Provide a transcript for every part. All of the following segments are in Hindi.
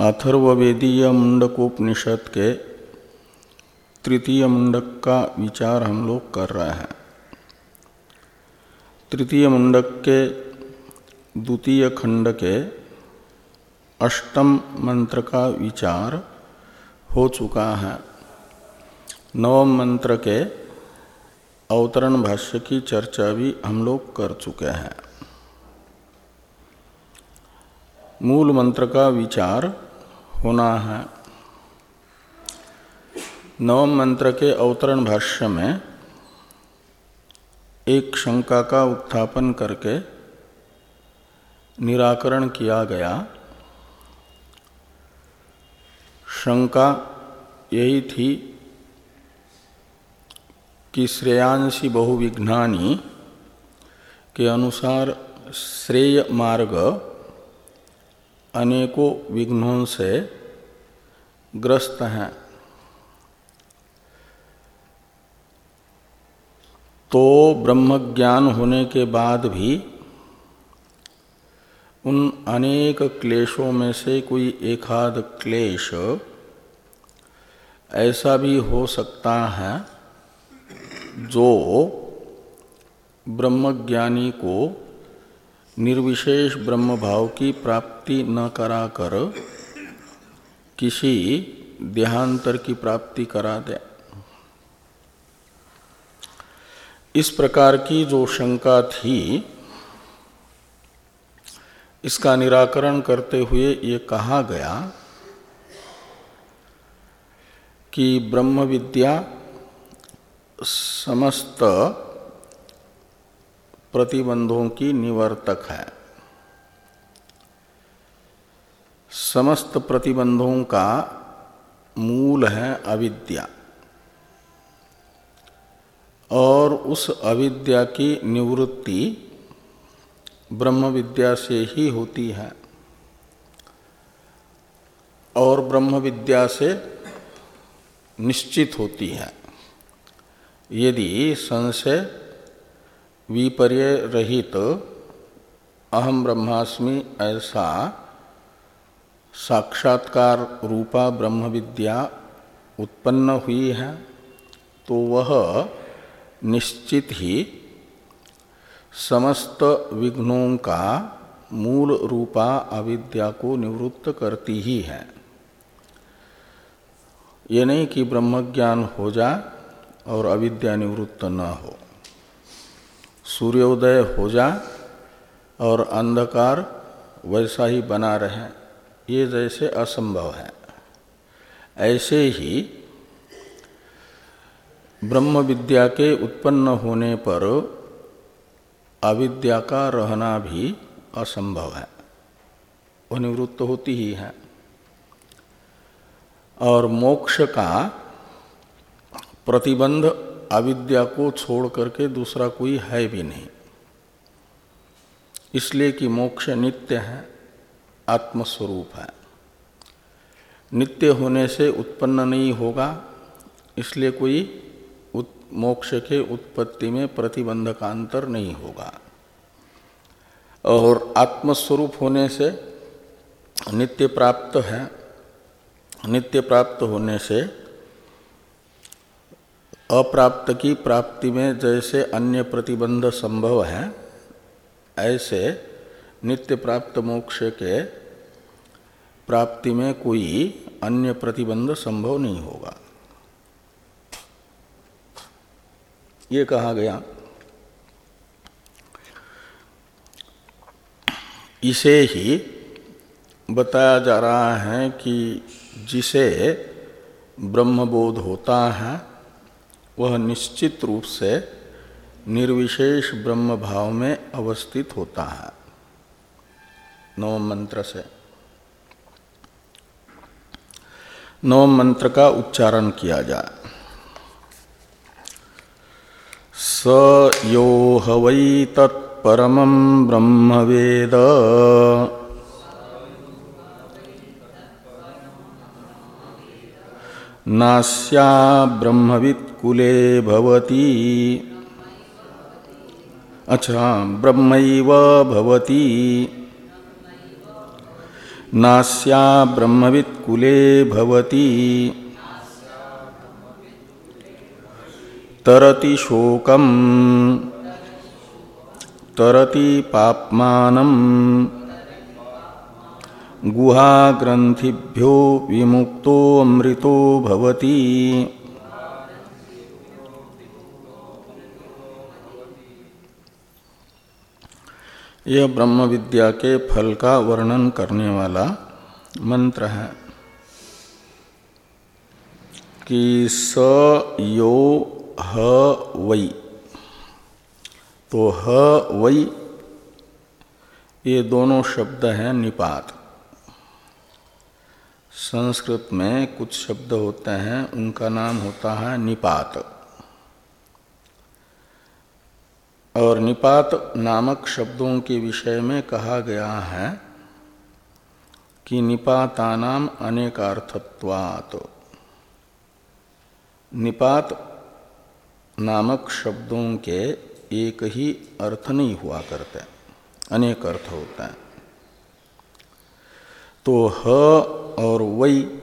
अथर्ववेदीय मुंडकोपनिषद के तृतीय मुंडक का विचार हम लोग कर रहे हैं। तृतीय मुंडक के द्वितीय खंड के अष्टम मंत्र का विचार हो चुका है। नवम मंत्र के अवतरण भाष्य की चर्चा भी हम लोग कर चुके हैं। मूल मंत्र का विचार होना है। नवम मंत्र के अवतरण भाष्य में एक शंका का उत्थापन करके निराकरण किया गया। शंका यही थी कि श्रेयांशी बहुविघ्नानी के अनुसार श्रेय मार्ग अनेकों विघ्नों से ग्रस्त हैं। तो ब्रह्म ज्ञान होने के बाद भी उन अनेक क्लेशों में से कोई एकाध क्लेश ऐसा भी हो सकता है जो ब्रह्मज्ञानी को निर्विशेष ब्रह्म भाव की प्राप्ति न कराकर किसी देहांतर की प्राप्ति करा दे। इस प्रकार की जो शंका थी, इसका निराकरण करते हुए ये कहा गया कि ब्रह्म विद्या समस्त प्रतिबंधों की निवर्तक है। समस्त प्रतिबंधों का मूल है अविद्या। और उस अविद्या की निवृत्ति ब्रह्म विद्या से ही होती है। और ब्रह्म विद्या से निश्चित होती है। यदि संशय विपर्य रहित अहम ब्रह्मास्मि ऐसा साक्षात्कार रूपा ब्रह्म विद्या उत्पन्न हुई है तो वह निश्चित ही समस्त विघ्नों का मूल रूपा अविद्या को निवृत्त करती ही है। ये नहीं कि ब्रह्मज्ञान हो जाए और अविद्या निवृत्त न हो। सूर्योदय हो जाए और अंधकार वैसा ही बना रहे। ये जैसे असंभव है। ऐसे ही ब्रह्म विद्या के उत्पन्न होने पर अविद्या का रहना भी असंभव है। वह निवृत्त होती ही है। और मोक्ष का प्रतिबंध अविद्या को छोड़ करके दूसरा कोई है भी नहीं। इसलिए कि मोक्ष नित्य है, आत्मस्वरूप है। नित्य होने से उत्पन्न नहीं होगा, इसलिए कोई मोक्ष के उत्पत्ति में प्रतिबंध का अंतर नहीं होगा। और आत्मस्वरूप होने से नित्य प्राप्त है, नित्य प्राप्त होने से अप्राप्त की प्राप्ति में जैसे अन्य प्रतिबंध संभव है, ऐसे नित्य प्राप्त मोक्ष के प्राप्ति में कोई अन्य प्रतिबंध संभव नहीं होगा। ये कहा गया। इसे ही बताया जा रहा है कि जिसे ब्रह्मबोध होता है वह निश्चित रूप से निर्विशेष ब्रह्म भाव में अवस्थित होता है। नवम मंत्र से। नवम मंत्र का उच्चारण किया जाए। स यो हवै तत्परम ब्रह्म वेद। नास्या ब्रह्मवित्कुले भवती। अच्छा ब्रह्मैव भवती। नास्या ब्रह्मवित्कुले भवती। तरति शोकम, तरति पापमानम। गुहाग्रंथिभ्यो विमुक्तो अमृतो भवति। यह ब्रह्म विद्या के फल का वर्णन करने वाला मंत्र है कि स, यो, ह, वै। तो ह, वै, ये दोनों शब्द हैं निपात। संस्कृत में कुछ शब्द होते हैं, उनका नाम होता है निपात। और निपात नामक शब्दों के विषय में कहा गया है कि निपातानाम अनेकार्थत्वात्। निपात नामक शब्दों के एक ही अर्थ नहीं हुआ करते, अनेक अर्थ होता है। तो ह और वई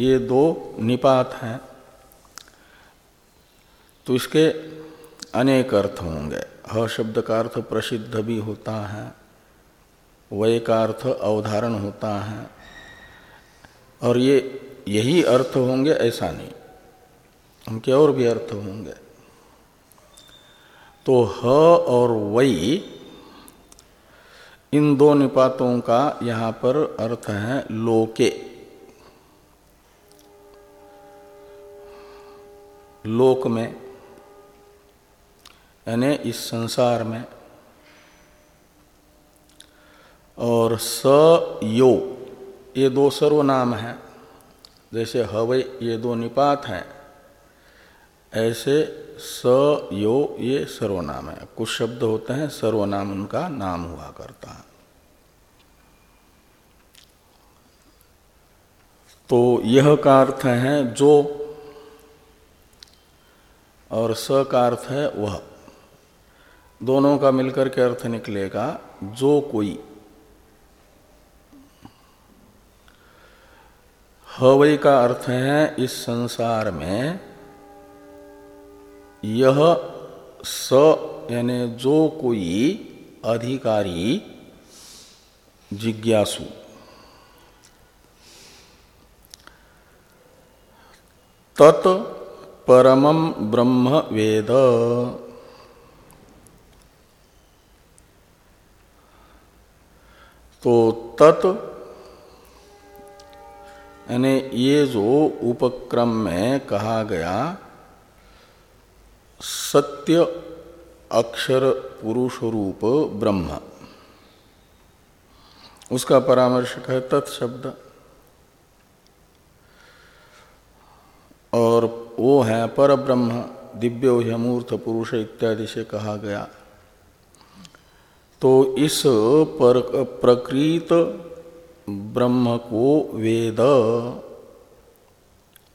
ये दो निपात हैं। तो इसके अनेक अर्थ होंगे। ह शब्द का अर्थ प्रसिद्ध भी होता है, वय का अर्थ अवधारण होता है, और ये यही अर्थ होंगे, ऐसा नहीं, उनके और भी अर्थ होंगे। तो ह और वही इन दो निपातों का यहाँ पर अर्थ है लोके। लोक में यानी इस संसार में। और स यो, ये दो सर्वनाम हैं। जैसे हवै, ये दो निपात हैं। ऐसे स यो, ये सर्वनाम है। कुछ शब्द होते हैं, सर्वनाम उनका नाम हुआ करता है। तो यह का अर्थ है जो, और स का अर्थ है वह। दोनों का मिलकर के अर्थ निकलेगा, जो कोई। हवई का अर्थ है, इस संसार में यह स, यानी जो कोई अधिकारी, जिज्ञासु। तत् परमम ब्रह्म वेद। तो तत्, यानी ये जो उपक्रम में कहा गया, सत्य अक्षर पुरुष रूप ब्रह्म। उसका परामर्शक है तत्शब्द और वो है पर ब्रह्म, दिव्य मूर्त पुरुष इत्यादि से कहा गया। तो इस पर प्रकृत ब्रह्म को वेद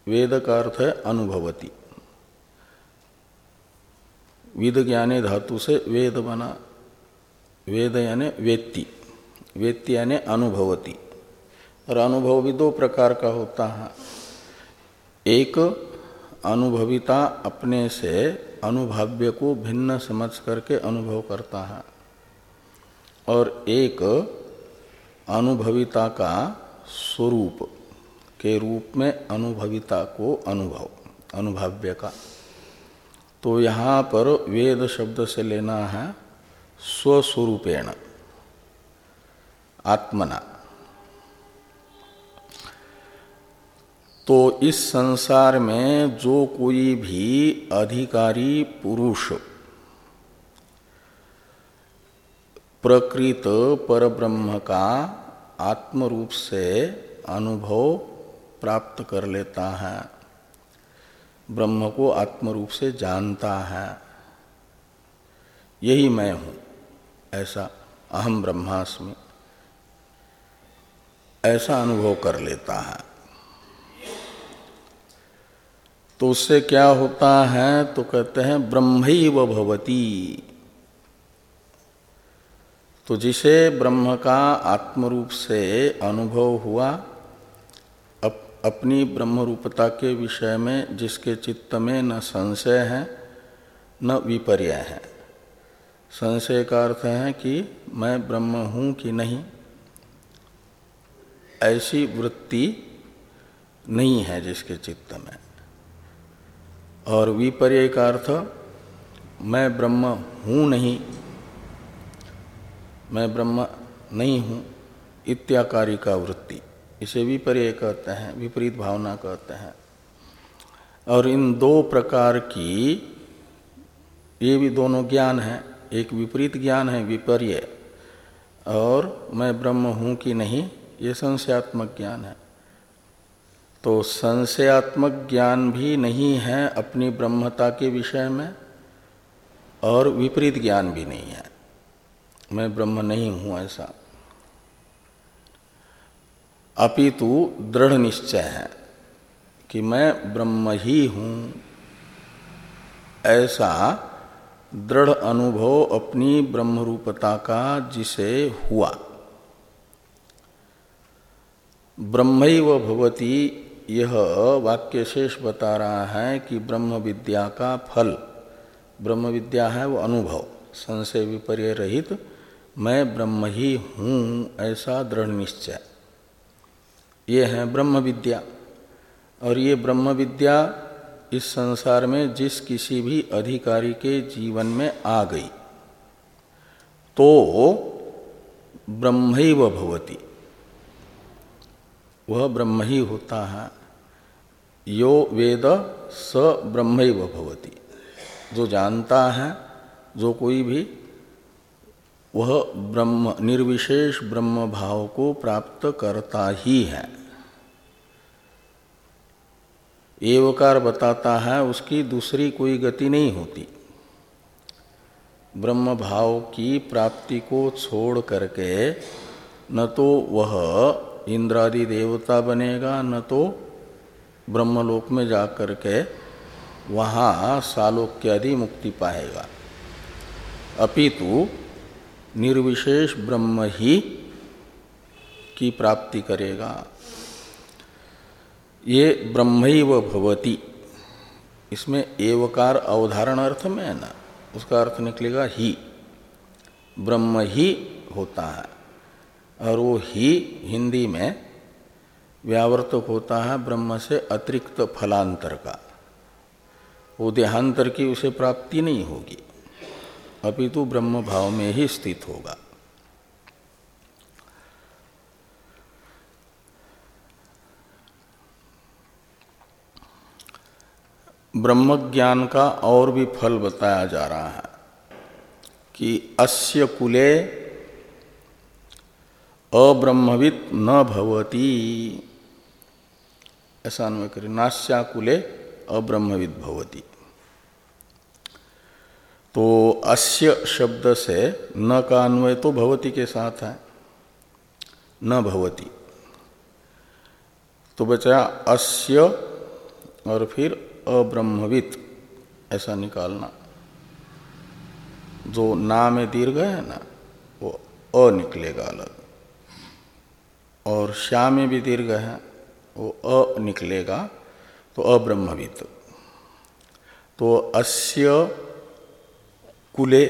वेद का अर्थ है अनुभवती। विद ज्ञाने धातु से वेद बना, वेद यानी वेत्ति वेत्ति यानी अनुभवती। और अनुभव भी दो प्रकार का होता है। एक, अनुभविता अपने से अनुभाव्य को भिन्न समझ करके अनुभव करता है। और एक अनुभविता का स्वरूप के रूप में अनुभविता को अनुभव, अनुभाव्य का। तो यहाँ पर वेद शब्द से लेना है स्वस्वरूपेण, आत्मना। तो इस संसार में जो कोई भी अधिकारी पुरुष प्रकृत परब्रह्म का आत्म रूप से अनुभव प्राप्त कर लेता है। ब्रह्म को आत्म रूप से जानता है। यही मैं हूँ, ऐसा अहम ब्रह्मास्मि। ऐसा अनुभव कर लेता है। तो उससे क्या होता है? तो कहते हैं ब्रह्म भवती। तो जिसे ब्रह्म का आत्मरूप से अनुभव हुआ अप, अपनी ब्रह्म रूपता के विषय में जिसके चित्त में न संशय है न विपर्य है। संशय का अर्थ है कि मैं ब्रह्म हूँ कि नहीं। ऐसी वृत्ति नहीं है जिसके चित्त में। और विपर्य का अर्थ मैं ब्रह्म हूँ नहीं। मैं ब्रह्म नहीं हूँ, इत्याकारी का वृत्ति। इसे विपर्य कहते हैं, विपरीत भावना कहते हैं। और इन दो प्रकार की, ये भी दोनों ज्ञान है, एक विपरीत ज्ञान है, विपर्य। और मैं ब्रह्म हूँ कि नहीं, ये संशयात्मक ज्ञान है। तो संशयात्मक ज्ञान भी नहीं है अपनी ब्रह्मता के विषय में, और विपरीत ज्ञान भी नहीं है। मैं ब्रह्म नहीं हूँ ऐसा। अपितु दृढ़ निश्चय है कि मैं ब्रह्म ही हूँ। ऐसा दृढ़ अनुभव अपनी ब्रह्मरूपता का जिसे हुआ। ब्रह्म भवती, यह वाक्य शेष बता रहा है कि ब्रह्म विद्या का फल ब्रह्म विद्या है वो अनुभव, संशय विपर्य रहित मैं ब्रह्म ही हूँ ऐसा दृढ़ निश्चय। ये है ब्रह्म विद्या। और ये ब्रह्म विद्या इस संसार में जिस किसी भी अधिकारी के जीवन में आ गई तो ब्रह्म भवती। वह ब्रह्म ही होता है। यो वेद स ब्रह्म भवती। जो जानता है, जो कोई भी वह ब्रह्म, निर्विशेष ब्रह्म भाव को प्राप्त करता ही है। एवकार बताता है, उसकी दूसरी कोई गति नहीं होती। ब्रह्म भाव की प्राप्ति को छोड़ करके न तो वह इंद्रादि देवता बनेगा, न तो ब्रह्मलोक में जा करके वहाँ सालोक्यादि मुक्ति पाएगा। अपितु निर्विशेष ब्रह्म ही की प्राप्ति करेगा। ये ब्रह्म भवती। इसमें एवकार अवधारण अर्थ में है ना? उसका अर्थ निकलेगा ही। ब्रह्म ही होता है। और वो ही हिंदी में व्यावर्तक होता है ब्रह्म से अतिरिक्त फलांतर का। वो देहांतर की उसे प्राप्ति नहीं होगी। अपितु ब्रह्म भाव में ही स्थित होगा। ब्रह्म ज्ञान का और भी फल बताया जा रहा है कि अस्य कुले अब्रह्मविद न भवती। ऐसा अन्वय करें नास्याकुले अब्रह्मविद भवती। तो अस्य शब्द से न का अन्वय तो भवती के साथ है। न भवती। तो बचा अस्य और फिर अब्रह्मवित, ऐसा निकालना। जो ना में दीर्घ है ना, वो अ निकलेगा अलग। और श्या में भी दीर्घ है, वो अ निकलेगा तो अब्रह्मवित। तो अस्य कुले,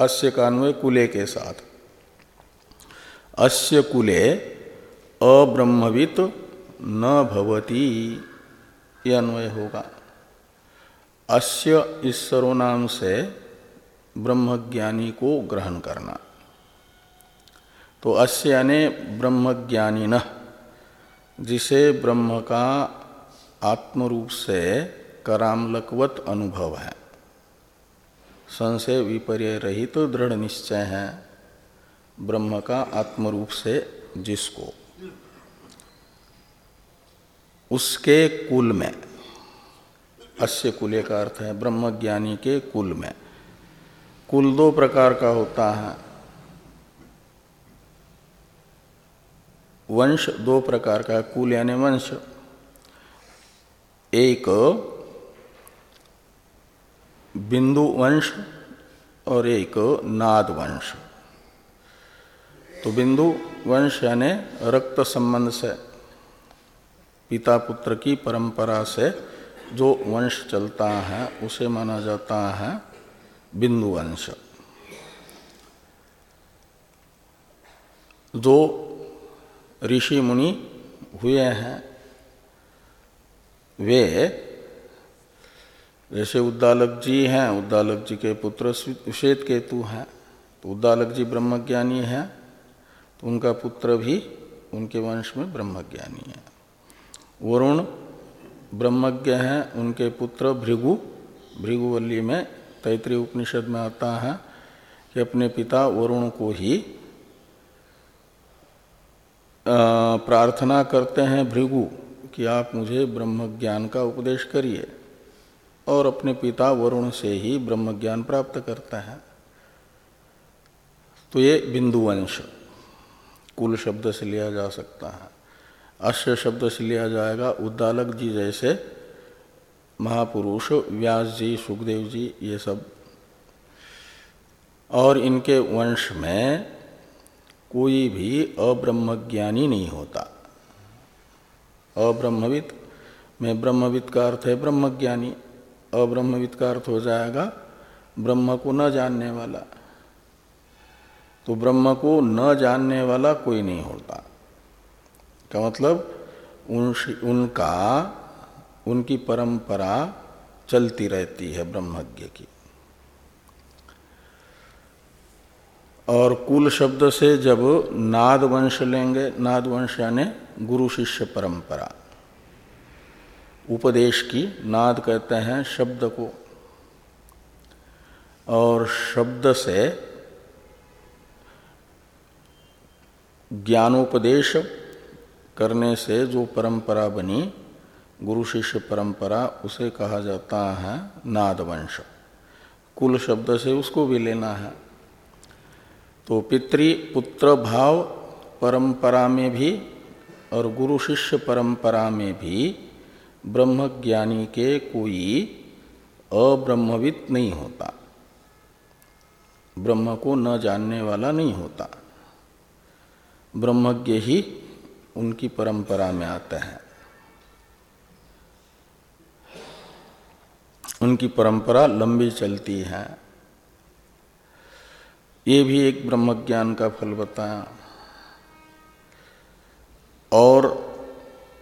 अस्य का अन्वय कुले के साथ। अस्य कुले अब्रह्मवित न भवती, ये अन्वय होगा। अस्य इस सर्वनाम से ब्रह्मज्ञानी को ग्रहण करना। तो अस्य यानी ब्रह्मज्ञानी न जिसे ब्रह्म का आत्मरूप से करामलकवत अनुभव है। संशय विपर्य रहित तो दृढ़ निश्चय है। ब्रह्म का आत्मरूप से जिसको। उसके कुल में, अस्य कुले का अर्थ है ब्रह्मज्ञानी के कुल में। कुल दो प्रकार का होता है। वंश दो प्रकार का कुल यानी वंश। एक बिंदु वंश और एक नाद वंश। तो बिंदु वंश यानी रक्त संबंध से, पिता पुत्र की परंपरा से जो वंश चलता है, उसे माना जाता है बिंदु वंश। जो ऋषि मुनि हुए हैं, वे जैसे उद्दालक जी हैं, उद्दालक जी के पुत्र श्वेत केतु हैं तो उद्दालक जी ब्रह्मज्ञानी हैं तो उनका पुत्र भी उनके वंश में ब्रह्मज्ञानी है। वरुण ब्रह्मज्ञ हैं, उनके पुत्र भृगु, भृगुवल्ली में तैतृय उपनिषद में आता है कि अपने पिता वरुण को ही प्रार्थना करते हैं भृगु कि आप मुझे ब्रह्म ज्ञान का उपदेश करिए। और अपने पिता वरुण से ही ब्रह्म ज्ञान प्राप्त करता है। तो ये बिंदुवंश कुल शब्द से लिया जा सकता है। अश्य शब्द से लिया जाएगा, उद्दालक जी जैसे महापुरुष, व्यास जी, सुखदेव जी, ये सब। और इनके वंश में कोई भी अब्रह्मज्ञानी नहीं होता। अब्रह्मविद, में ब्रह्मविद का अर्थ है ब्रह्मज्ञानी। अब्रह्मविद का अर्थ हो जाएगा ब्रह्म को न जानने वाला। तो ब्रह्म को न जानने वाला कोई नहीं होता। का मतलब? उन, उनका उनकी परंपरा चलती रहती है ब्रह्मज्ञ की। और कुल शब्द से जब नाद वंश लेंगे नाद वंश यानी गुरु शिष्य परंपरा। उपदेश की नाद कहते हैं शब्द को। और शब्द से ज्ञानोपदेश करने से जो परंपरा बनी, गुरु शिष्य परंपरा, उसे कहा जाता है नादवंश। कुल शब्द से उसको भी लेना है। तो पितृ पुत्र भाव परंपरा में भी और गुरु शिष्य परंपरा में भी ब्रह्मज्ञानी के कोई अब्रह्मविद नहीं होता। ब्रह्म को न जानने वाला नहीं होता। ब्रह्मज्ञ ही उनकी परंपरा में आते हैं। उनकी परंपरा लंबी चलती है। ये भी एक ब्रह्मज्ञान का फल बताया। और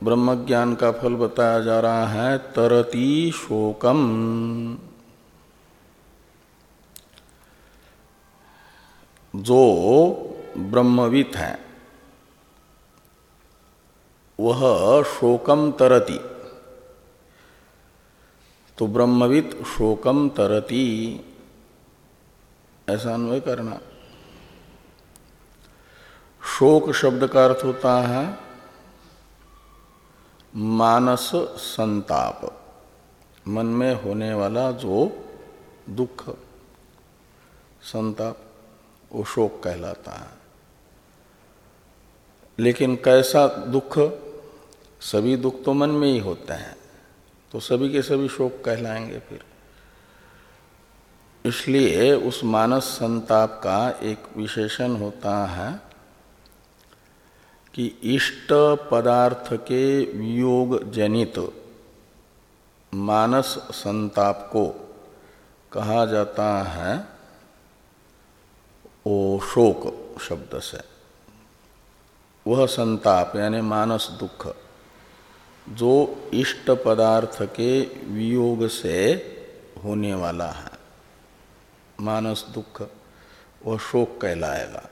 ब्रह्मज्ञान का फल बताया जा रहा है, तरती शोकम। जो ब्रह्मवित है, वह शोकम तरती। तो ब्रह्मविद शोकम तरती, ऐसा अन्वय करना। शोक शब्द का अर्थ होता है मानस संताप। मन में होने वाला जो दुख, संताप, वो शोक कहलाता है। लेकिन कैसा दुख, सभी दुख तो मन में ही होते हैं तो सभी के सभी शोक कहलाएँगे फिर। इसलिए उस मानस संताप का एक विशेषण होता है कि इष्ट पदार्थ के वियोग जनित मानस संताप को कहा जाता है ओ शोक शब्द से। वह संताप यानी मानस दुख जो इष्ट पदार्थ के वियोग से होने वाला है। मानस दुख वह शोक कहलाएगा।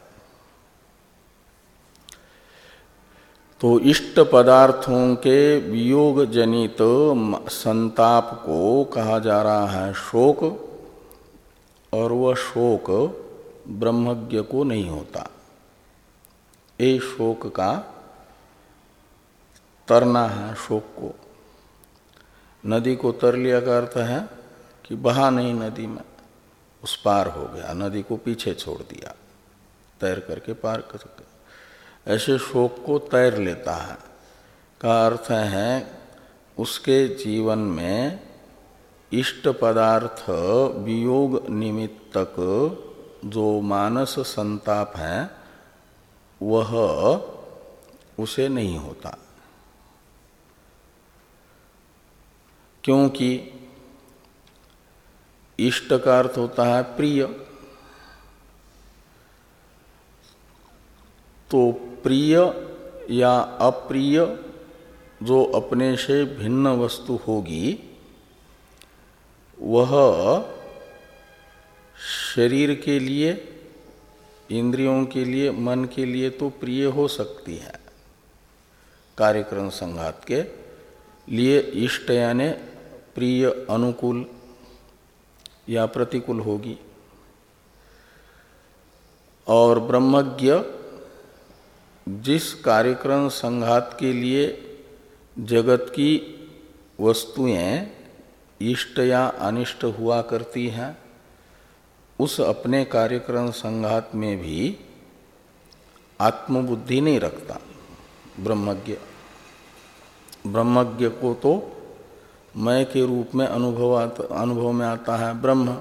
तो इष्ट पदार्थों के वियोग जनित संताप को कहा जा रहा है शोक, और वह शोक ब्रह्मज्ञ को नहीं होता। ये शोक का तरना है शोक को। नदी को तर लिया का अर्थ है कि बहा नहीं नदी में उस पार हो गया, नदी को पीछे छोड़ दिया, तैर करके पार कर ऐसे शोक को तैर लेता है। का अर्थ है, उसके जीवन में इष्ट पदार्थ वियोग निमित्तक जो मानस संताप है, वह उसे नहीं होता। क्योंकि इष्ट का अर्थ होता है प्रिय। तो प्रिय या अप्रिय जो अपने से भिन्न वस्तु होगी, वह शरीर के लिए, इंद्रियों के लिए, मन के लिए तो प्रिय हो सकती है। कार्यक्रम संघात के लिए इष्ट यानि प्रिय अनुकूल या प्रतिकूल होगी। और ब्रह्मज्ञ जिस कार्यक्रम संघात के लिए जगत की वस्तुएँ इष्ट या अनिष्ट हुआ करती हैं, उस अपने कार्यक्रम संघात में भी आत्मबुद्धि नहीं रखता ब्रह्मज्ञ। ब्रह्मज्ञ को तो मय के रूप में अनुभव अनुभव में आता है ब्रह्म।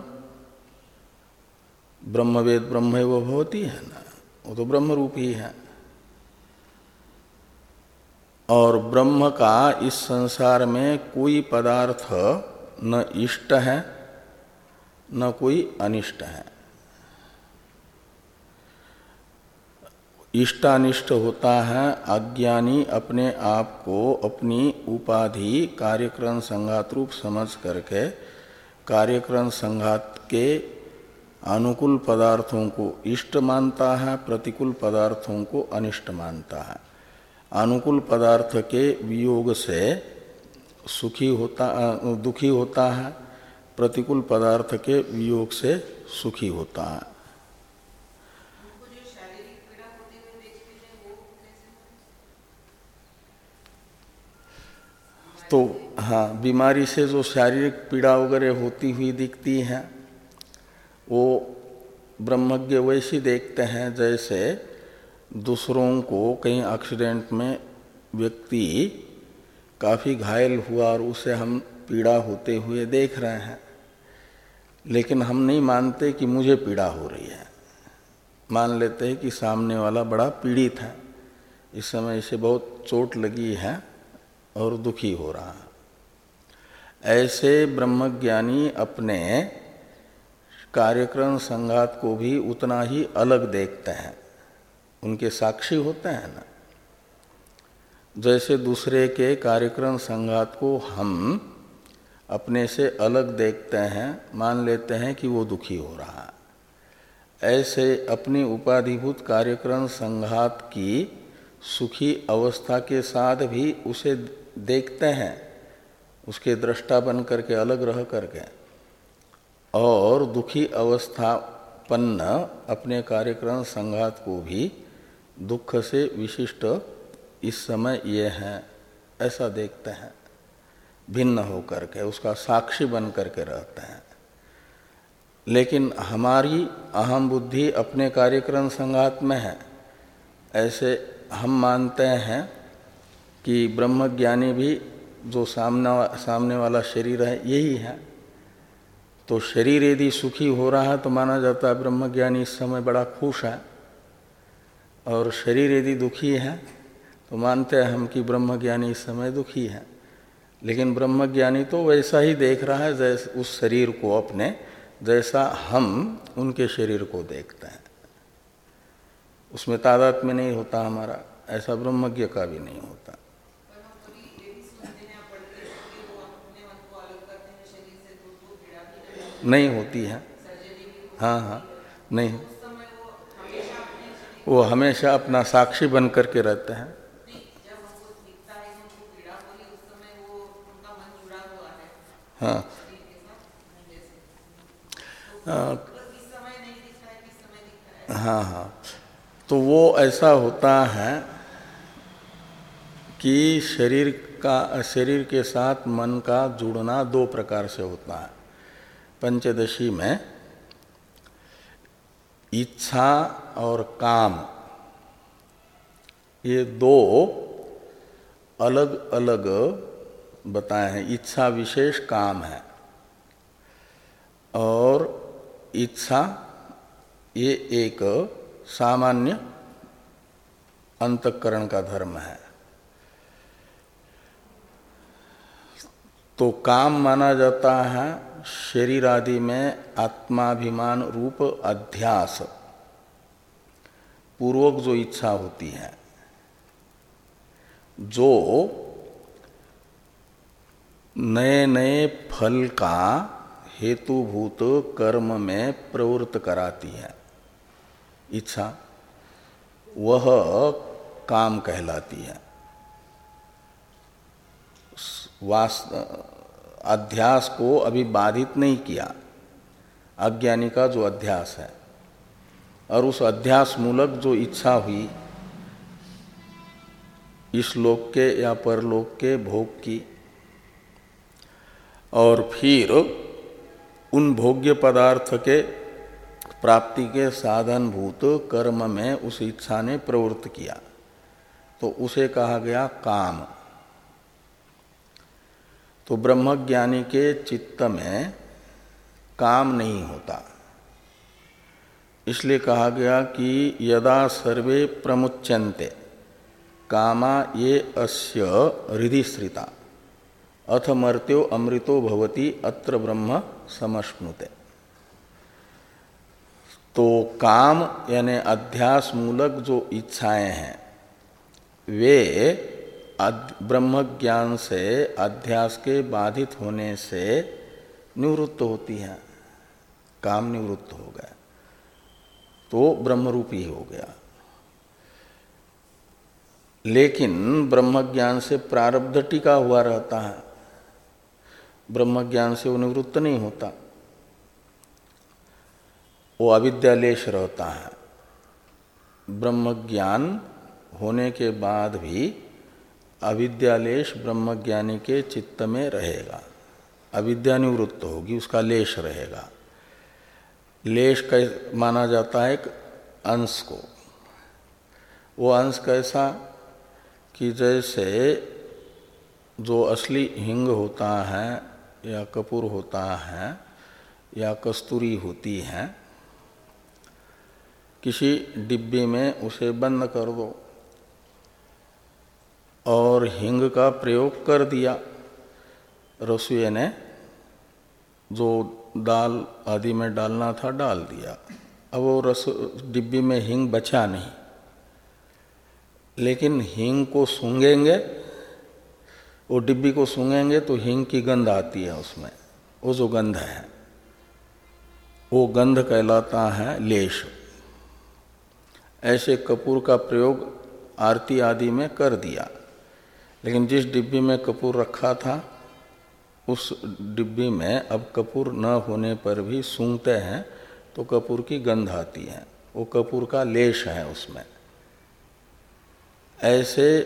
ब्रह्मवेद ब्रह्म वो भवती है ना, वो तो ब्रह्म रूप ही है। और ब्रह्म का इस संसार में कोई पदार्थ न इष्ट है, न कोई अनिष्ट है। इष्टानिष्ट होता है, अज्ञानी अपने आप को अपनी उपाधि कार्यक्रम संघात रूप समझ करके, कार्यक्रम संघात के अनुकूल पदार्थों को इष्ट मानता है, प्रतिकूल पदार्थों को अनिष्ट मानता है। अनुकूल पदार्थ के वियोग से सुखी होता दुखी होता है, प्रतिकूल पदार्थ के वियोग से सुखी होता है। तो हाँ बीमारी से जो शारीरिक पीड़ा वगैरह होती हुई दिखती है, वो ब्रह्मज्ञ वैसी देखते हैं जैसे दूसरों को कहीं एक्सीडेंट में व्यक्ति काफ़ी घायल हुआ और उसे हम पीड़ा होते हुए देख रहे हैं। लेकिन हम नहीं मानते कि मुझे पीड़ा हो रही है। मान लेते हैं कि सामने वाला बड़ा पीड़ित है। इस समय इसे बहुत चोट लगी है और दुखी हो रहा है। ऐसे ब्रह्मज्ञानी अपने कार्यक्रम संघात को भी उतना ही अलग देखते हैं। उनके साक्षी होते हैं ना। जैसे दूसरे के कार्यक्रम संघात को हम अपने से अलग देखते हैं, मान लेते हैं कि वो दुखी हो रहा है। ऐसे अपनी उपाधिभूत कार्यक्रम संघात की सुखी अवस्था के साथ भी उसे देखते हैं, उसके दृष्टा बन करके अलग रह करके। और दुखी अवस्थापन्न अपने कार्यक्रम संघात को भी दुख से विशिष्ट इस समय ये हैं, ऐसा देखते हैं। भिन्न होकर के, उसका साक्षी बन करके रहते हैं। लेकिन हमारी अहम बुद्धि अपने कार्यक्रम संगात में है। ऐसे हम मानते हैं कि ब्रह्मज्ञानी भी जो सामना, सामने वाला शरीर है, यही है। तो शरीर यदि सुखी हो रहा है तो माना जाता है ब्रह्मज्ञानी इस समय बड़ा खुश है। और शरीर यदि दुखी है तो मानते हैं हम कि ब्रह्मज्ञानी इस समय दुखी है। लेकिन ब्रह्मज्ञानी तो वैसा ही देख रहा है जैसे उस शरीर को अपने, जैसा हम उनके शरीर को देखते हैं। उसमें तादाद में नहीं होता हमारा, ऐसा ब्रह्मज्ञ का भी नहीं होता। नहीं होती है। हाँ हाँ नहीं वो हमेशा अपना साक्षी बन करके रहते हैं। हाँ। हाँ हाँ। तो वो ऐसा होता है कि शरीर का, शरीर के साथ मन का जुड़ना दो प्रकार से होता है। पंचदशी में इच्छा और काम। ये दो अलग अलग बताए हैं। इच्छा विशेष काम है। और इच्छा, ये एक सामान्य अंतकरण का धर्म है। तो काम माना जाता है शरीर आदि में आत्माभिमान रूप अध्यास। पूर्वक जो इच्छा होती है, जो नए नए फल का हेतुभूत कर्म में प्रवृत्त कराती है, इच्छा, वह काम कहलाती है। अध्यास को अभी बाधित नहीं किया। अज्ञानी का जो अध्यास है। और उस अध्यास मूलक जो इच्छा हुई, इस लोक के या परलोक के भोग की, और फिर उन भोग्य पदार्थ के प्राप्ति के साधन भूत कर्म में उस इच्छा ने प्रवृत्त किया। तो उसे कहा गया काम। तो ब्रह्मज्ञानी के चित्त में काम नहीं होता। इसलिए कहा गया कि यदा सर्वे प्रमुच्यंते कामा ये अस्य हृदिश्रिता, अथ मर्त्यो अमृतो भवती, अत्र ब्रह्म समश्नुते। तो काम यानी अध्यास मूलक जो इच्छाएँ हैं, वे ब्रह्म ज्ञान से अध्यास के बाधित होने से निवृत्त होती है। काम निवृत्त हो गया। तो ब्रह्मरूपी हो गया। लेकिन ब्रह्म ज्ञान से प्रारब्ध टिका हुआ रहता है। ब्रह्म ज्ञान से वो निवृत्त नहीं होता। वो अविद्यालेश रहता है। ब्रह्म ज्ञान होने के बाद भी अविद्यालेश ब्रह्मज्ञानी के चित्त में रहेगा। अविद्या निवृत्त होगी, उसका लेश रहेगा। लेश कै, माना जाता है एक अंश को। वो अंश कैसा कि जैसे जो असली हिंग होता है, या कपूर होता है, या कस्तूरी होती है, किसी डिब्बे में उसे बंद कर दो। और हिंग का प्रयोग कर दिया। रसोई ने जो दाल आदि में डालना था, डाल दिया। अब वो रस, डिब्बी में हिंग बचा नहीं। लेकिन हिंग को सूंघेंगे, वो डिब्बी को सूंघेंगे तो हिंग की गंध आती है उसमें। वो जो गंध है, वो गंध कहलाता है लेश। ऐसे कपूर का प्रयोग आरती आदि में कर दिया। लेकिन जिस डिब्बी में कपूर रखा था, उस डिब्बी में अब कपूर न होने पर भी सूंघते हैं तो कपूर की गंध आती है। वो कपूर का लेश है उसमें। ऐसे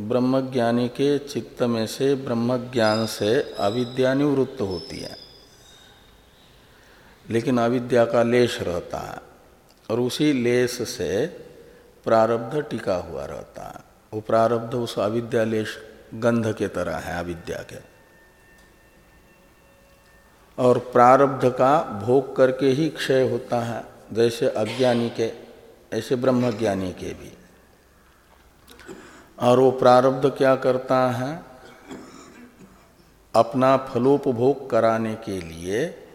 ब्रह्मज्ञानी के चित्त में से ब्रह्मज्ञान से अविद्या निवृत्त होती है। लेकिन अविद्या का लेश रहता है, और उसी लेश से प्रारब्ध टिका हुआ रहता है। वो प्रारब्ध उस अविद्यालेश गंध के तरह है, अविद्या के। और प्रारब्ध का भोग करके ही क्षय होता है, जैसे अज्ञानी के, ऐसे ब्रह्मज्ञानी के भी। और वो प्रारब्ध क्या करता है? अपना फलोपभोग कराने के लिए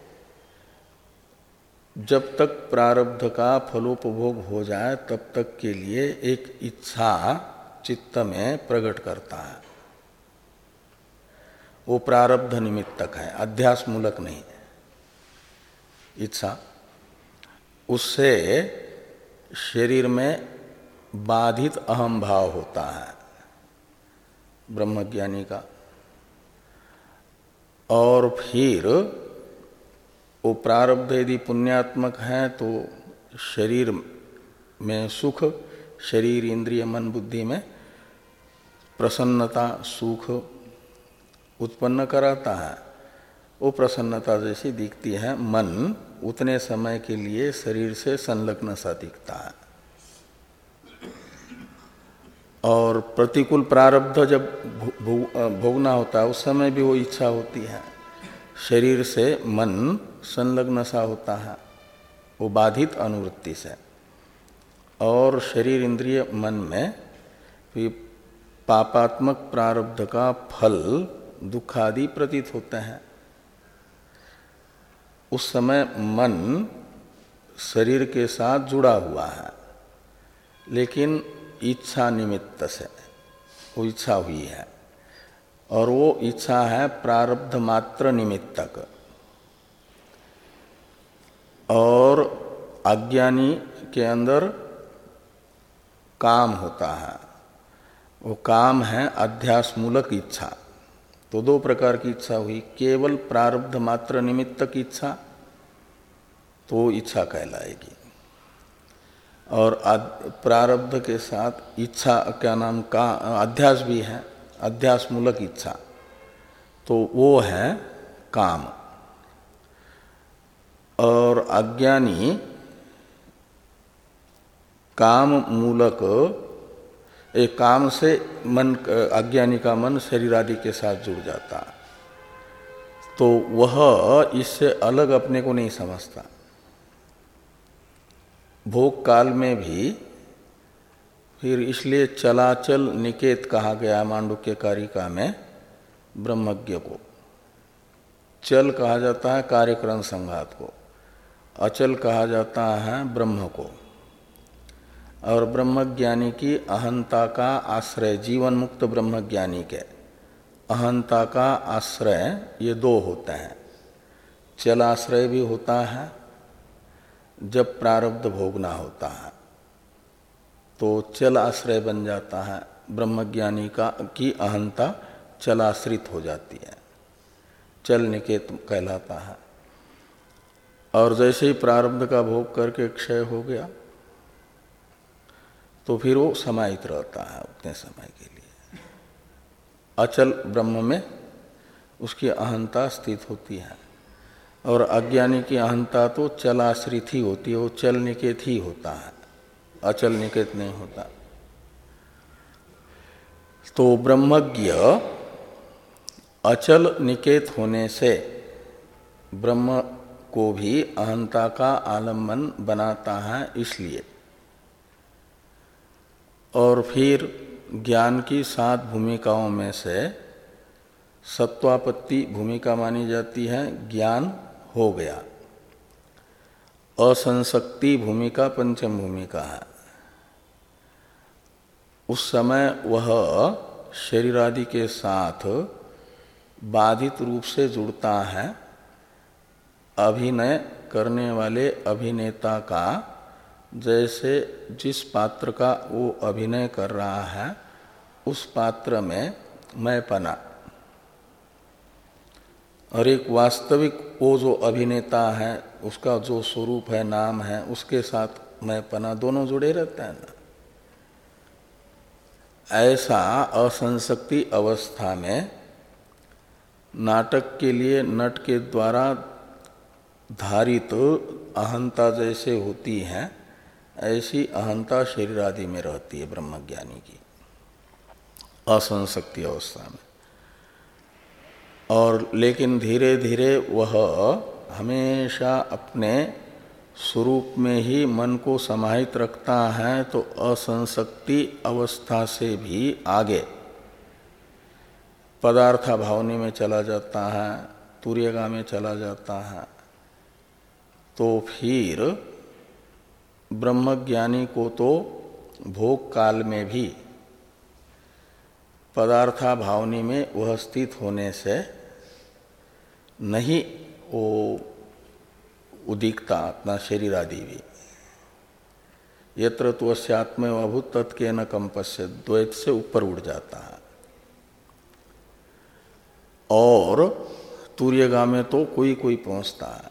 जब तक प्रारब्ध का फलोपभोग हो जाए, तब तक के लिए एक इच्छा चित्त में प्रकट करता है। वो प्रारब्ध निमित्तक है अध्यास मूलक नहीं इच्छा, उससे शरीर में बाधित अहम भाव होता है, ब्रह्मज्ञानी का। और फिर वो प्रारब्ध यदि पुण्यात्मक है तो शरीर में सुख शरीर इंद्रिय मन बुद्धि में प्रसन्नता, सुख उत्पन्न कराता है। वो प्रसन्नता जैसी दिखती है। मन उतने समय के लिए शरीर से संलग्न सा दिखता है। और प्रतिकूल प्रारब्ध जब भोगना होता है, उस समय भी वो इच्छा होती है। शरीर से मन संलग्न सा होता है। वो बाधित अनुवृत्ति से। और शरीर इंद्रिय मन में पापात्मक प्रारब्ध का फल दुखादि प्रतीत होते हैं। उस समय मन शरीर के साथ जुड़ा हुआ है, लेकिन इच्छा निमित्त से, वो इच्छा हुई है। और वो इच्छा है प्रारब्ध मात्र निमित्तक। और अज्ञानी के अंदर काम होता है। वो काम है अध्यास मूलक इच्छा। तो दो प्रकार की इच्छा हुई। केवल प्रारब्ध मात्र निमित्त की इच्छा तो इच्छा कहलाएगी। और प्रारब्ध के साथ इच्छा, क्या नाम, का, अध्यास भी है अध्यास मूलक इच्छा। तो वो है काम। और अज्ञानी काम मूलक एक काम से मन, अज्ञानी का मन शरीर आदि के साथ जुड़ जाता। तो वह इससे अलग अपने को नहीं समझता। भोग काल में भी फिर इसलिए चलाचल निकेत कहा गया मांडुक्य कारिका में ब्रह्मज्ञ को। चल कहा जाता है कार्यक्रम संघात को। अचल कहा जाता है ब्रह्म को। और ब्रह्मज्ञानी की अहंता का आश्रय जीवन मुक्त ब्रह्मज्ञानी के। अहंता का आश्रय, ये दो होते हैं। चल आश्रय भी होता है, जब प्रारब्ध भोगना होता है। तो चल आश्रय बन जाता है, ब्रह्मज्ञानी का, की अहंता चलाश्रित हो जाती है। चल निकेत कहलाता है। और जैसे ही प्रारब्ध का भोग करके क्षय हो गया तो फिर वो समाहित रहता है उतने समय के लिए। अचल ब्रह्म में उसकी अहंता स्थित होती है। और अज्ञानी की अहंता तो चलाश्रित ही होती है, वो चल निकेत ही होता है। अचल निकेत नहीं होता। तो ब्रह्मज्ञ अचल निकेत होने से ब्रह्म को भी अहंता का आलंबन बनाता है, इसलिए और फिर ज्ञान की सात भूमिकाओं में से सत्वापत्ति भूमिका मानी जाती है, ज्ञान हो गया। असंशक्ति भूमिका पंचम भूमिका है। उस समय वह शरीर आदि के साथ बाधित रूप से जुड़ता है। अभिनय करने वाले अभिनेता का जैसे जिस पात्र का वो अभिनय कर रहा है, उस पात्र में मैं पना। और एक वास्तविक वो जो अभिनेता है, उसका जो स्वरूप है, नाम है, उसके साथ मैं पना दोनों जुड़े रहते हैं ना। ऐसा असंशक्ति अवस्था में नाटक के लिए नट के द्वारा धारित अहंता जैसे होती है ऐसी अहंता शरीर आदि में रहती है ब्रह्मज्ञानी की। असंशक्ति अवस्था में। और लेकिन धीरे धीरे वह हमेशा अपने स्वरूप में ही मन को समाहित रखता है तो असंशक्ति अवस्था से भी आगे। पदार्था भावनी में चला जाता है तूर्यगा में चला जाता है तो फिर ब्रह्मज्ञानी को तो भोग काल में भी पदार्था भावनी में वह स्थित होने से नहीं वो उदिकता अपना शरीर आदि भी। यत्र तो अभूत तत्के न कंपस्य द्वैत से ऊपर उड़ जाता है। और तूर्यगा में तो कोई कोई पहुँचता है।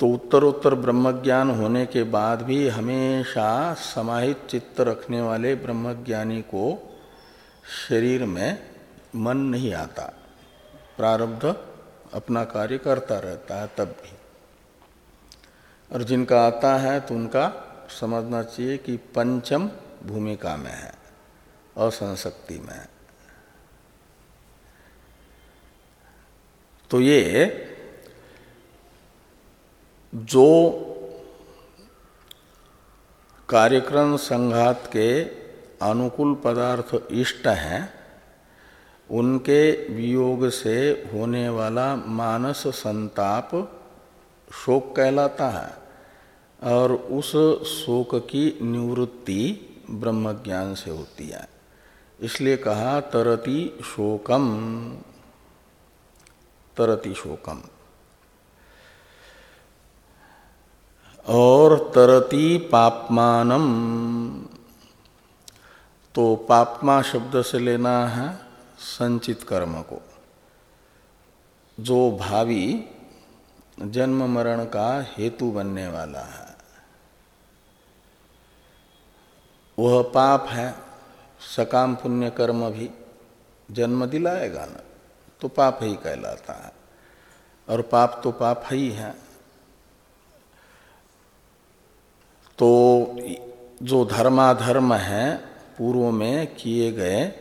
तो उत्तरोत्तर ब्रह्मज्ञान होने के बाद भी हमेशा समाहित चित्त रखने वाले ब्रह्मज्ञानी को शरीर में मन नहीं आता। प्रारब्ध अपना कार्य करता रहता है तब भी। और जिनका आता है तो उनका समझना चाहिए कि पंचम भूमिका में है, असंशक्ति में है। तो ये जो कार्यक्रम संघात के अनुकूल पदार्थ इष्ट हैं, उनके वियोग से होने वाला मानस संताप शोक कहलाता है और उस शोक की निवृत्ति ब्रह्म ज्ञान से होती है। इसलिए कहा, तरति शोकम तरति शोकम। और तरति पापमानम। तो पापमा शब्द से लेना है संचित कर्म को। जो भावी जन्म मरण का हेतु बनने वाला है, वह पाप है, सकाम पुण्य कर्म भी, जन्म दिलाएगा ना तो पाप ही कहलाता है। और पाप तो पाप ही है। तो जो धर्माधर्म है, पूर्व में किए गए,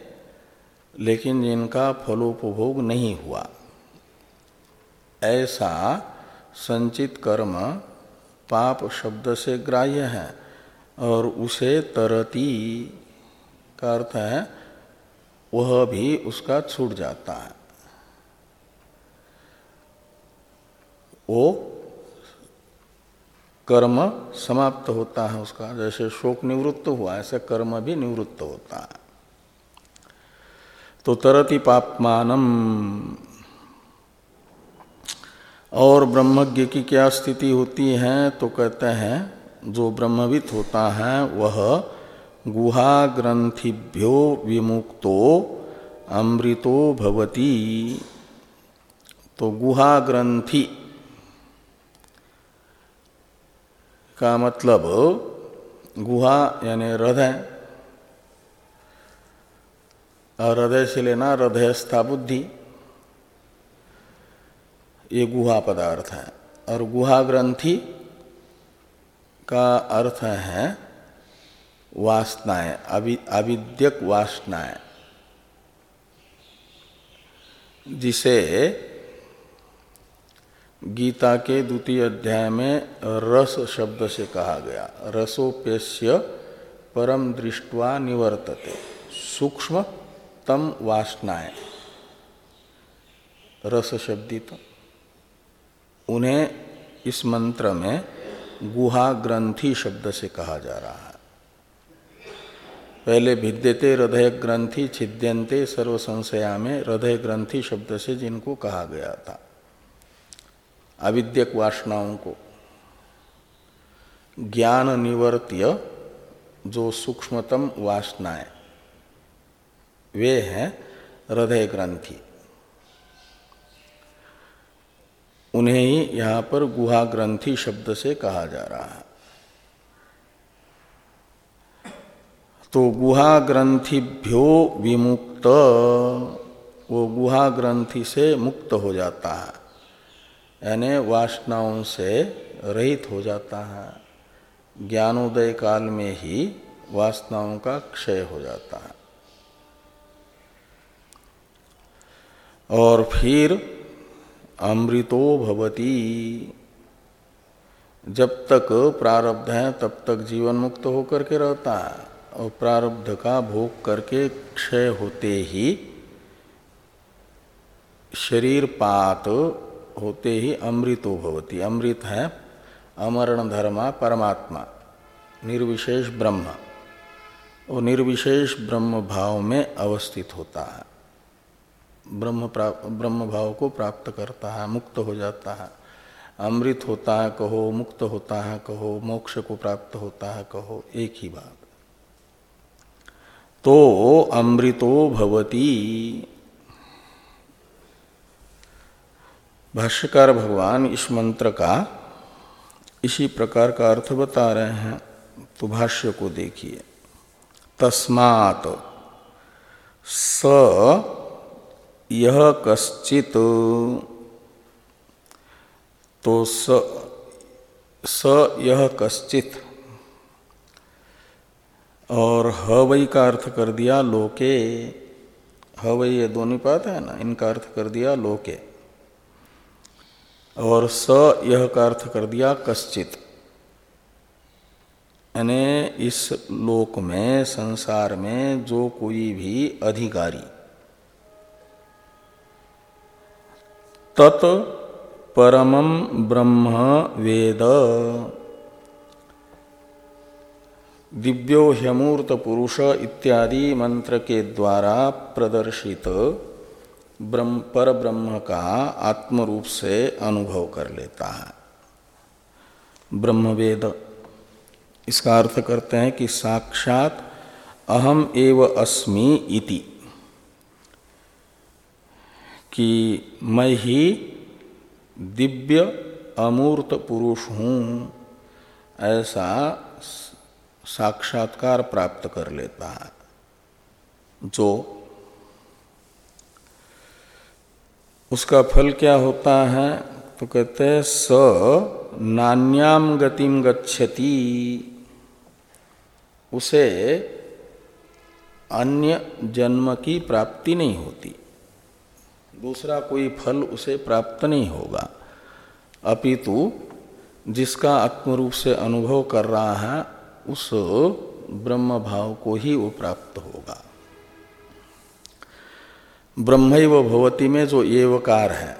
लेकिन जिनका फलोपभोग नहीं हुआ। ऐसा संचित कर्म पाप शब्द से ग्राह्य है और उसे तरती का अर्थ है, वह भी उसका छूट जाता है। वो कर्म समाप्त होता है उसका। जैसे शोक निवृत्त हुआ, ऐसे कर्म भी निवृत्त होता है। तो तरति पापमानम। और ब्रह्मज्ञ की क्या स्थिति होती है तो कहते हैं, जो ब्रह्मविद होता है, वह गुहा ग्रंथिभ्यो विमुक्तो अमृतो भवती। तो गुहा ग्रंथि का मतलब गुहा, यानी हृदय। और हृदय से लेना हृदयस्था बुद्धि। ये गुहा पदार्थ है। और गुहा ग्रंथि का अर्थ है वासनाएँ अविद्यक वासनाएँ, जिसे गीता के द्वितीय अध्याय में रस शब्द से कहा गया, रसोपेश्य परम दृष्टवा निवर्तते, सूक्ष्म तम वासनाएँ। रस शब्दित, उन्हें इस मंत्र में गुहा ग्रंथि शब्द से कहा जा रहा है। पहले भिद्यते हृदय ग्रंथि छिद्यंते सर्व संशया में हृदय ग्रंथि शब्द से जिनको कहा गया था। अविद्यक वासनाओं को। ज्ञान निवर्त्य जो सूक्ष्मतम वासनाएँ, वे हैं हृदय ग्रंथि। उन्हें ही यहाँ पर गुहा ग्रंथि शब्द से कहा जा रहा है। तो गुहा ग्रंथिभ्यो विमुक्त, वो गुहा ग्रंथि से मुक्त हो जाता है। यानी वासनाओं से रहित हो जाता है। ज्ञानोदय काल में ही वासनाओं का क्षय हो जाता है। और फिर अमृतो भवती। जब तक प्रारब्ध है, तब तक जीवन मुक्त होकर के रहता है। और प्रारब्ध का भोग करके क्षय होते ही शरीर पात होते ही अमृतो भवती। अमृत है अमरण धर्मा, परमात्मा, निर्विशेष ब्रह्म। और निर्विशेष ब्रह्म भाव में अवस्थित होता है। ब्रह्म ब्रह्म भाव को प्राप्त करता है, मुक्त हो जाता है। अमृत होता है, कहो, मुक्त होता है, कहो, मोक्ष को प्राप्त होता है, कहो, एक ही बात। तो अमृतो भवती। भाष्यकार भगवान इस मंत्र का इसी प्रकार का अर्थ बता रहे हैं तो भाष्य को देखिए। तस्मात स यह कश्चित तो स स यह कश्चित। और हवई का अर्थ कर दिया लोके। हवई ये दोनों पात है ना, इनका अर्थ कर दिया लोके। और स यह का अर्थ कर दिया कश्चित। यानी इस लोक में, संसार में जो कोई भी अधिकारी तत् परमम ब्रह्म वेद। दिव्यो ह्यमूर्त पुरुष इत्यादि मंत्र के द्वारा प्रदर्शित ब्रह्म पर ब्रह्म का आत्म रूप से अनुभव कर लेता है। ब्रह्मवेद, इसका अर्थ करते हैं कि साक्षात अहम एव अस्मि इति, कि मैं ही दिव्य अमूर्त पुरुष हूँ, ऐसा साक्षात्कार प्राप्त कर लेता है, जो उसका फल क्या होता है? तो कहते हैं, स नान्याम गतिम गच्छति। उसे अन्य जन्म की प्राप्ति नहीं होती। दूसरा कोई फल उसे प्राप्त नहीं होगा। अपितु जिसका आत्मरूप से अनुभव कर रहा है, उस ब्रह्म भाव को ही वो प्राप्त होगा। ब्रह्म भवती में जो एवकार है,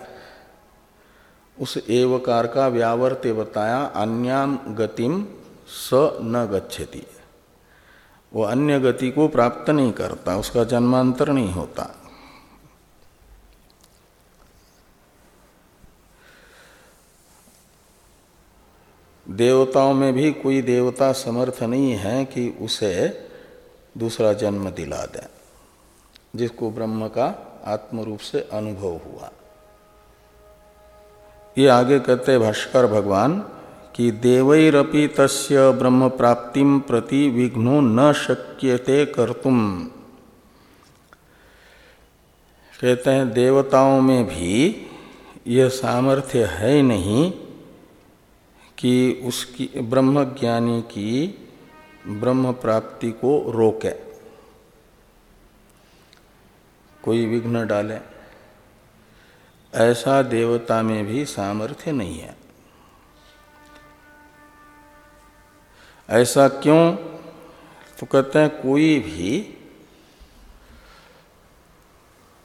उस एवकार का व्यावर्त बताया अन्याम गतिम स न गच्छति। वो अन्य गति को प्राप्त नहीं करता, उसका जन्मांतर नहीं होता। देवताओं में भी कोई देवता समर्थ नहीं है कि उसे दूसरा जन्म दिला दे, जिसको ब्रह्म का आत्म रूप से अनुभव हुआ। ये आगे कहते भास्कर भगवान कि देवैरपि तस्य ब्रह्म प्राप्ति प्रति विघ्नो न शक्यते कर्तुम। कहते हैं, देवताओं में भी यह सामर्थ्य है नहीं कि उसकी ब्रह्म ज्ञानी की ब्रह्म प्राप्ति को रोके। कोई विघ्न डाले। ऐसा देवता में भी सामर्थ्य नहीं है। ऐसा क्यों? तो कहते हैं कोई भी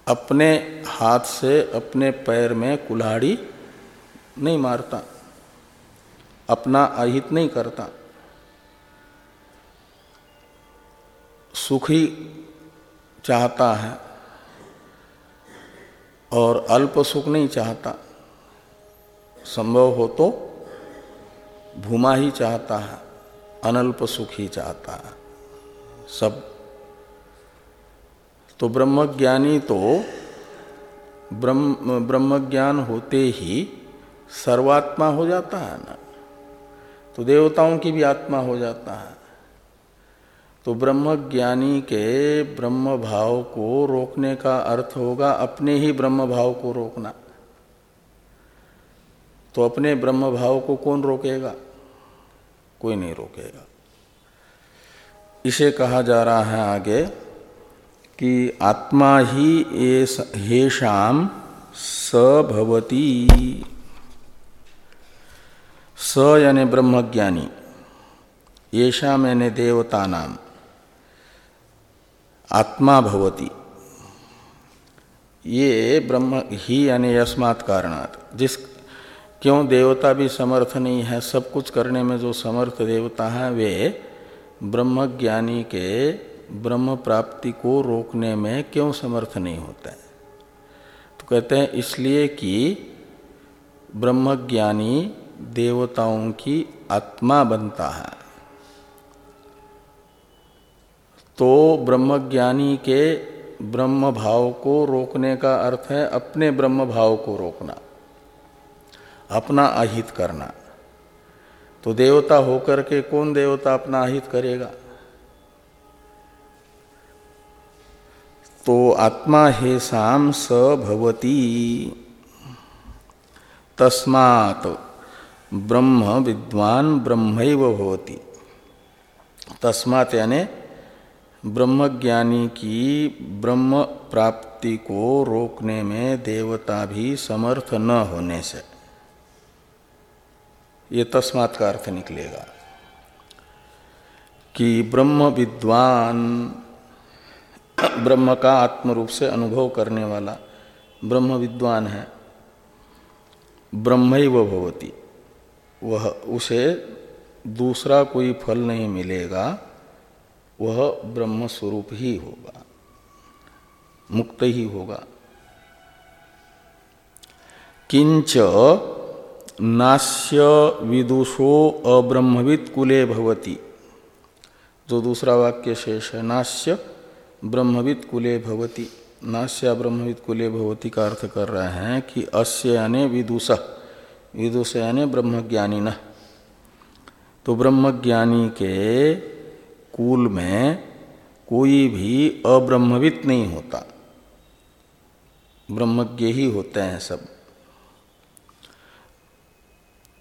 अपने हाथ से, अपने पैर में कुल्हाड़ी नहीं मारता, अपना अहित नहीं करता। सुखी चाहता है। और अल्प सुख नहीं चाहता। संभव हो तो भूमा ही चाहता है, अनल्प सुख ही चाहता है। सब। तो ब्रह्मज्ञानी तो ब्रह्म, ब्रह्मज्ञान होते ही सर्वात्मा हो जाता है ना। तो देवताओं की भी आत्मा हो जाता है। तो ब्रह्म ज्ञानी के ब्रह्म भाव को रोकने का अर्थ होगा अपने ही ब्रह्म भाव को रोकना। तो अपने ब्रह्म भाव को कौन रोकेगा? कोई नहीं रोकेगा। इसे कहा जा रहा है आगे कि आत्मा ही ये शाम सभवती स यानी ब्रह्मज्ञानी। येषा मैंने देवता नाम। आत्मा भवती। ये ब्रह्म ही यानी अस्मात् कारणात्। जिस क्यों देवता भी समर्थ नहीं है, सब कुछ करने में जो समर्थ देवता हैं, वे ब्रह्मज्ञानी के ब्रह्म प्राप्ति को रोकने में क्यों समर्थ नहीं होते तो कहते हैं, इसलिए कि ब्रह्मज्ञानी देवताओं की आत्मा बनता है। तो ब्रह्मज्ञानी के ब्रह्म भाव को रोकने का अर्थ है अपने ब्रह्म भाव को रोकना, अपना अहित करना। तो देवता होकर के कौन देवता अपना अहित करेगा? तो आत्मा हे साम स भवती, तस्मात् ब्रह्म विद्वान ब्रह्म भवती। तस्मात यानि ब्रह्मज्ञानी की ब्रह्म प्राप्ति को रोकने में देवता भी समर्थ न होने से। ये तस्मात अर्थ निकलेगा कि ब्रह्म विद्वान, ब्रह्म का आत्म रूप से अनुभव करने वाला ब्रह्म विद्वान है। ब्रह्म भवती। वह, उसे दूसरा कोई फल नहीं मिलेगा। वह ब्रह्म स्वरूप ही होगा, मुक्त ही होगा। किंच नास्य विदुषो अब्रह्मविद कुले भवती। जो दूसरा वाक्य शेष है, नास्य ब्रह्मविद कुले भवती। नास्य ब्रह्मविद कुले भवती का अर्थ कर रहे हैं कि अस्य यानी विदुष विदुष यानी ब्रह्मज्ञानी न तो ब्रह्मज्ञानी के कुल में कोई भी अब्रह्मविद नहीं होता। ब्रह्मज्ञ ही होते हैं सब।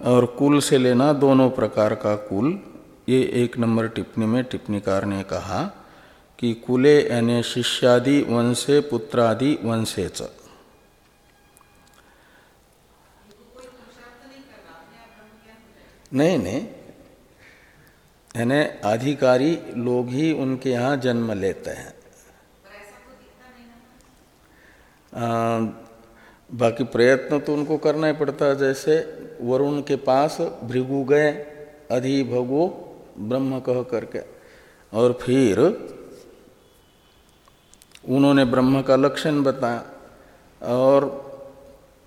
और कुल से लेना दोनों प्रकार का कुल, ये एक नंबर टिप्पणी में टिप्पणीकार ने कहा कि कुले यानी शिष्यादि वंशे, पुत्रादि वंशे च। नहीं नहीं। यानी अधिकारी लोग ही उनके यहाँ जन्म लेते हैं। बाकी प्रयत्न तो उनको करना ही पड़ता है। जैसे वरुण के पास भृगु गए, अधि भगो, ब्रह्म कह करके। और फिर उन्होंने ब्रह्म का लक्षण बताया और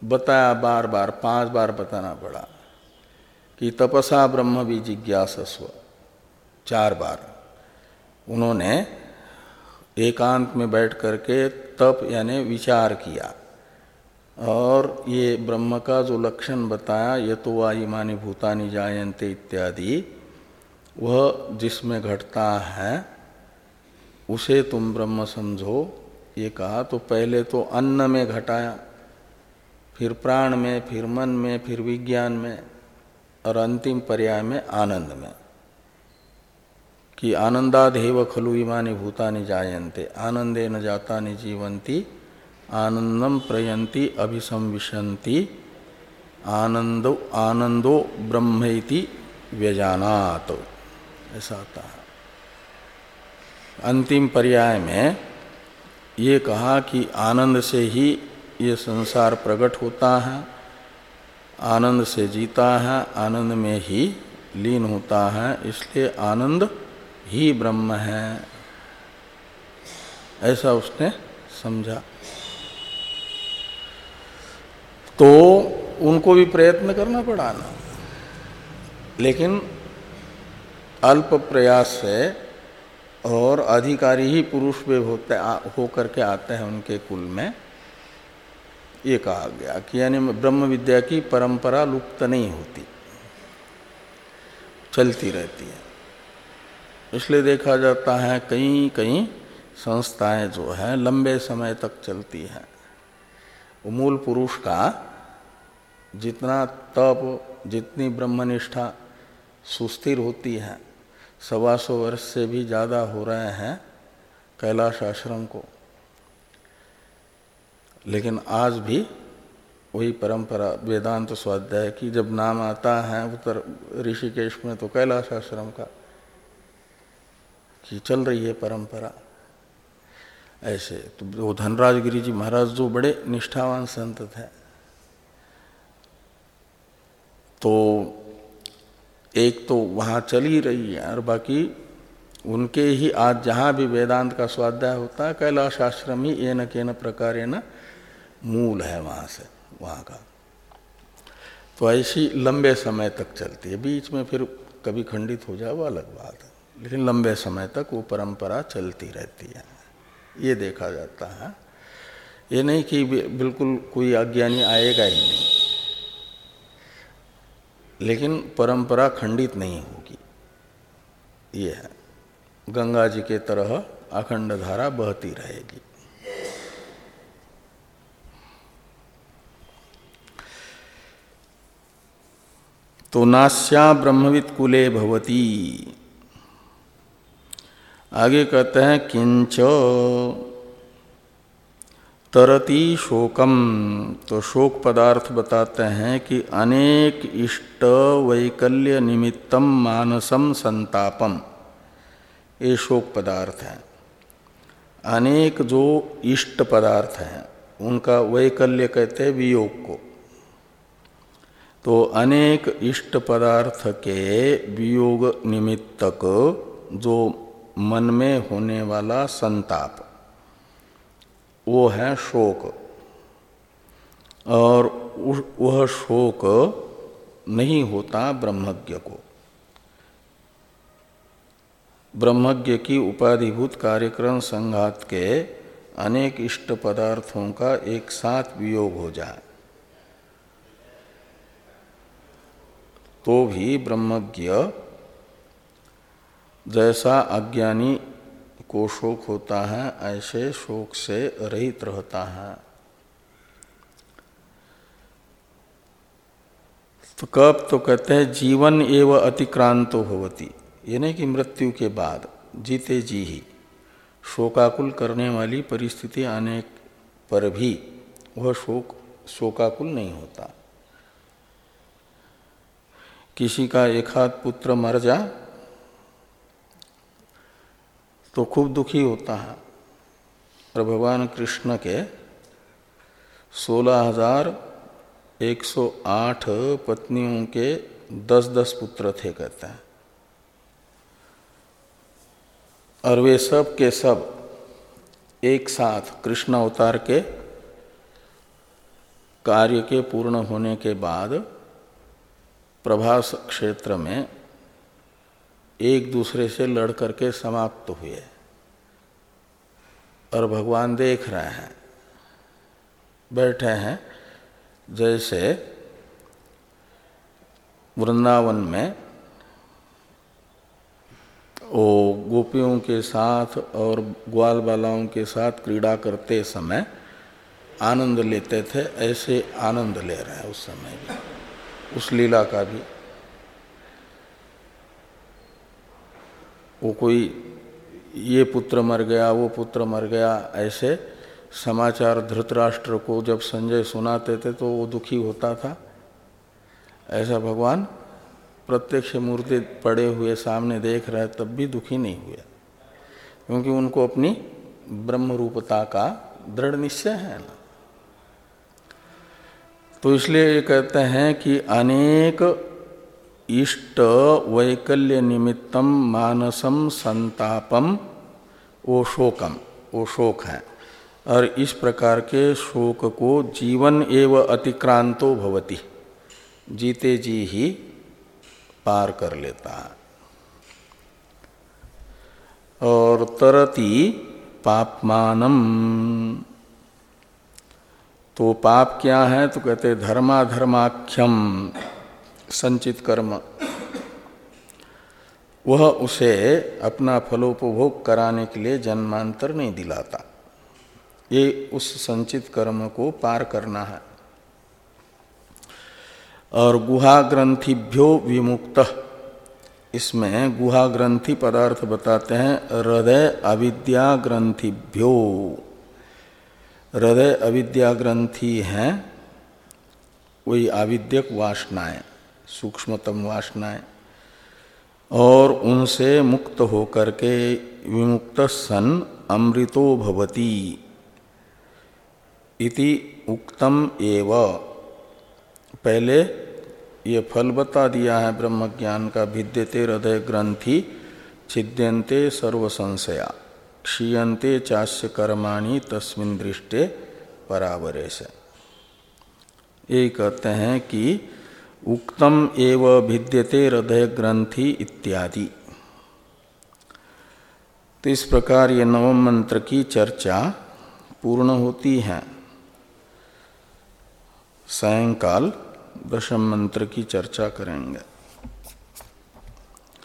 बताया बार बार, पाँच बार बताना पड़ा कि तपसा ब्रह्म भी जिज्ञासस्व चार बार। उन्होंने एकांत में बैठ करके तप यानी विचार किया। और ये ब्रह्म का जो लक्षण बताया, ये तो वायुमानी भूतानी जायंते इत्यादि, वह जिसमें घटता है, उसे तुम ब्रह्म समझो। ये कहा तो पहले तो अन्न में घटाया, फिर प्राण में, फिर मन में, फिर विज्ञान में, और अंतिम पर्याय में आनंद में। कि आनंदाधेव खलु इमानी भूतानि जायन्ते आनंदे न जाता जीवंती आनंदम प्रयंती अभिसंविशंति आनंदो आनंदो ब्रह्मेति व्यजानात। ऐसा आता है। अंतिम पर्याय में ये कहा कि आनंद से ही ये संसार प्रकट होता है, आनंद से जीता है, आनंद में ही लीन होता है, इसलिए आनंद ही ब्रह्म है। ऐसा उसने समझा। तो उनको भी प्रयत्न करना पड़ा ना। लेकिन अल्प प्रयास से और अधिकारी ही पुरुष वे होते हो करके आते हैं उनके कुल में। ये कहा गया कि यानी ब्रह्म विद्या की परंपरा लुप्त नहीं होती, चलती रहती है। इसलिए देखा जाता है कई कई संस्थाएँ जो है लंबे समय तक चलती हैं। मूल पुरुष का जितना तप, जितनी ब्रह्मनिष्ठा सुस्थिर होती है सवा सौ वर्ष से भी ज़्यादा हो रहे हैं कैलाश आश्रम को। लेकिन आज भी वही परंपरा वेदांत स्वाध्याय की जब नाम आता है, उत्तर ऋषिकेश में तो कैलाश आश्रम का कि चल रही है परंपरा। ऐसे तो वो धनराज गिरी जी महाराज जो बड़े निष्ठावान संत थे। तो एक तो वहाँ चल ही रही है और बाकी उनके ही आज जहाँ भी वेदांत का स्वाध्याय होता है कैलाश आश्रम ही ये न के न प्रकार न मूल है वहाँ से, वहाँ का। तो ऐसी लंबे समय तक चलती है। बीच में फिर कभी खंडित हो जाए, वो अलग बात लेकिन लंबे समय तक वो परंपरा चलती रहती है। ये देखा जाता है। ये नहीं कि बिल्कुल कोई अज्ञानी आएगा ही नहीं। लेकिन परंपरा खंडित नहीं होगी। ये है। गंगा जी के तरह अखंड धारा बहती रहेगी। तो नास्या ब्रह्मविद कुले भवती। आगे कहते हैं, किंच। तरती शोकम। तो शोक पदार्थ बताते हैं कि अनेक इष्ट वैकल्य निमित्तम मानसम संतापम। ये शोक पदार्थ है। अनेक जो इष्ट पदार्थ हैं, उनका वैकल्य कहते हैं वियोग को। तो अनेक इष्ट पदार्थ के वियोग निमित्तक जो मन में होने वाला संताप। वो है शोक। और वह शोक नहीं होता ब्रह्मज्ञ को। ब्रह्मज्ञ की उपाधिभूत कार्यक्रम संघात के अनेक इष्ट पदार्थों का एक साथ वियोग हो जाए तो भी ब्रह्मज्ञ जैसा अज्ञानी को शोक होता है, ऐसे शोक से रहित रहता है। तो कब तो कहते हैं, जीवन एवं अतिक्रांतो होती ये नहीं कि मृत्यु के बाद, जीते जी ही। शोकाकुल करने वाली परिस्थिति आने पर भी वह शोक, शोकाकुल नहीं होता। किसी का एक हाथ पुत्र मर जा तो खूब दुखी होता है। और भगवान कृष्ण के सोलह हज़ार एक सौ आठ पत्नियों के दस दस पुत्र थे, कहते हैं। और वे सब के सब एक साथ कृष्ण अवतार के कार्य के पूर्ण होने के बाद प्रभास क्षेत्र में एक दूसरे से लड़ करके समाप्त तो हुए। और भगवान देख रहे हैं। बैठे हैं, जैसे वृंदावन में वो गोपियों के साथ और ग्वाल बालाओं के साथ क्रीड़ा करते समय आनंद लेते थे, ऐसे आनंद ले रहे हैं उस समय भी। उस लीला का भी। वो कोई ये पुत्र मर गया, वो पुत्र मर गया, ऐसे समाचार धृतराष्ट्र को जब संजय सुनाते थे तो वो दुखी होता था। ऐसा भगवान प्रत्यक्ष मूर्ति पड़े हुए सामने देख रहे तब भी दुखी नहीं हुए। क्योंकि उनको अपनी ब्रह्म रूपता का दृढ़ निश्चय है ना। तो इसलिए ये कहते हैं कि अनेक इष्ट वैकल्य निमित्तम मानसम संतापम वो शोकम, वो शोक है। और इस प्रकार के शोक को जीवन एवं अतिक्रांतो भवती। जीते जी ही पार कर लेता है। और तरती पापमानम। तो पाप क्या है? तो कहते धर्माधर्माख्यम। संचित कर्म। वह उसे अपना फलोपभोग कराने के लिए जन्मांतर नहीं दिलाता। ये उस संचित कर्म को पार करना है। और गुहा ग्रंथिभ्यो विमुक्त। इसमें गुहा ग्रंथि पदार्थ बताते हैं, हृदय अविद्या ग्रंथिभ्यो हृदय अविद्या ग्रंथि हैं, वही आविद्यक वासनाएँ। सूक्ष्मतम वासनाएँ और उनसे मुक्त होकर के विमुक्त सन अमृतो भवती इति उक्तम एव। पहले ये फल बता दिया है ब्रह्म ज्ञान का भिद्यते हृदय ग्रंथि छिद्यंते सर्वसंशया क्षीयते चास्य कर्माणी तस्मिन दृष्टे परावरे से यही कहते हैं कि उक्तम एव भिद्यते हृदय ग्रंथि इत्यादि। तो इस प्रकार ये नवम मंत्र की चर्चा पूर्ण होती है। सायंकाल दशम मंत्र की चर्चा करेंगे।